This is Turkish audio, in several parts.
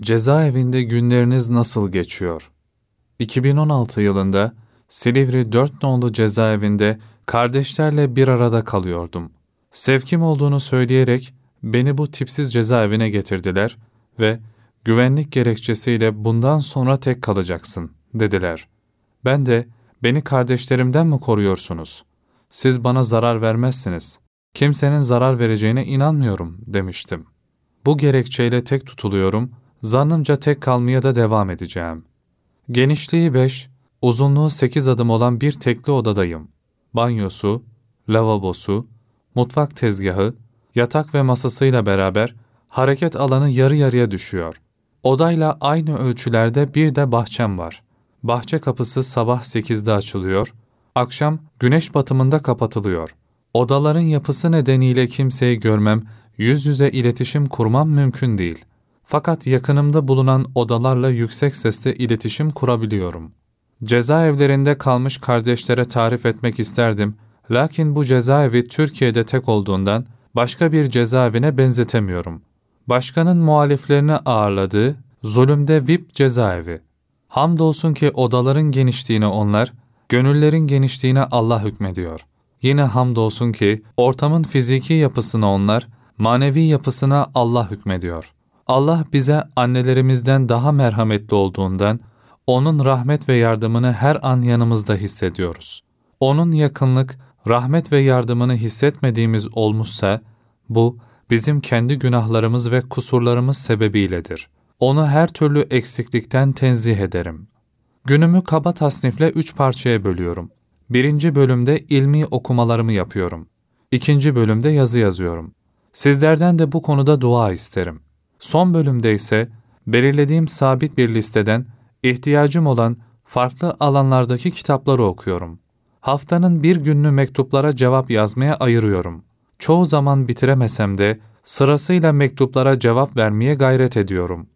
Cezaevinde günleriniz nasıl geçiyor? 2016 yılında Silivri 4 nolu cezaevinde kardeşlerle bir arada kalıyordum. Sevkim olduğunu söyleyerek beni bu tipsiz cezaevine getirdiler ve güvenlik gerekçesiyle bundan sonra tek kalacaksın dediler. Ben de beni kardeşlerimden mi koruyorsunuz? Siz bana zarar vermezsiniz. Kimsenin zarar vereceğine inanmıyorum demiştim. Bu gerekçeyle tek tutuluyorum, zannımca tek kalmaya da devam edeceğim. Genişliği 5, uzunluğu 8 adım olan bir tekli odadayım. Banyosu, lavabosu, mutfak tezgahı, yatak ve masasıyla beraber hareket alanı yarı yarıya düşüyor. Odayla aynı ölçülerde bir de bahçem var. Bahçe kapısı sabah 8'de açılıyor, akşam güneş batımında kapatılıyor. Odaların yapısı nedeniyle kimseyi görmem, yüz yüze iletişim kurmam mümkün değil. Fakat yakınımda bulunan odalarla yüksek sesle iletişim kurabiliyorum. Cezaevlerinde kalmış kardeşlere tarif etmek isterdim, lakin bu cezaevi Türkiye'de tek olduğundan başka bir cezaevine benzetemiyorum. Başkanın muhaliflerini ağırladığı zulümde VIP cezaevi. Hamdolsun ki odaların genişliğine onlar, gönüllerin genişliğine Allah hükmediyor. Yine hamdolsun ki ortamın fiziki yapısına onlar, manevi yapısına Allah hükmediyor. Allah bize annelerimizden daha merhametli olduğundan, O'nun rahmet ve yardımını her an yanımızda hissediyoruz. O'nun yakınlık, rahmet ve yardımını hissetmediğimiz olmuşsa, bu bizim kendi günahlarımız ve kusurlarımız sebebiyledir. Onu her türlü eksiklikten tenzih ederim. Günümü kaba tasnifle üç parçaya bölüyorum. Birinci bölümde ilmi okumalarımı yapıyorum. İkinci bölümde yazı yazıyorum. Sizlerden de bu konuda dua isterim. Son bölümde ise belirlediğim sabit bir listeden ihtiyacım olan farklı alanlardaki kitapları okuyorum. Haftanın bir günlü mektuplara cevap yazmaya ayırıyorum. Çoğu zaman bitiremesem de sırasıyla mektuplara cevap vermeye gayret ediyorum.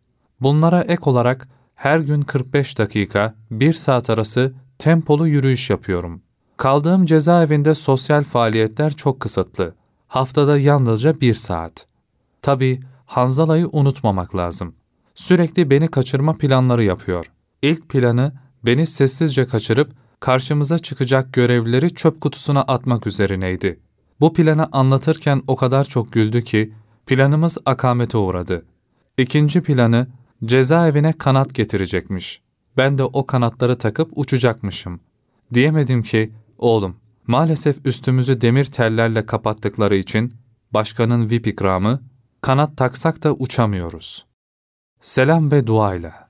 Bunlara ek olarak her gün 45 dakika, 1 saat arası tempolu yürüyüş yapıyorum. Kaldığım cezaevinde sosyal faaliyetler çok kısıtlı. Haftada yalnızca bir saat. Tabii Hanzala'yı unutmamak lazım. Sürekli beni kaçırma planları yapıyor. İlk planı beni sessizce kaçırıp karşımıza çıkacak görevlileri çöp kutusuna atmak üzerineydi. Bu planı anlatırken o kadar çok güldü ki planımız akamete uğradı. İkinci planı cezaevine kanat getirecekmiş. Ben de o kanatları takıp uçacakmışım. Diyemedim ki, oğlum, maalesef üstümüzü demir tellerle kapattıkları için başkanın VIP ikramı, kanat taksak da uçamıyoruz. Selam ve duayla.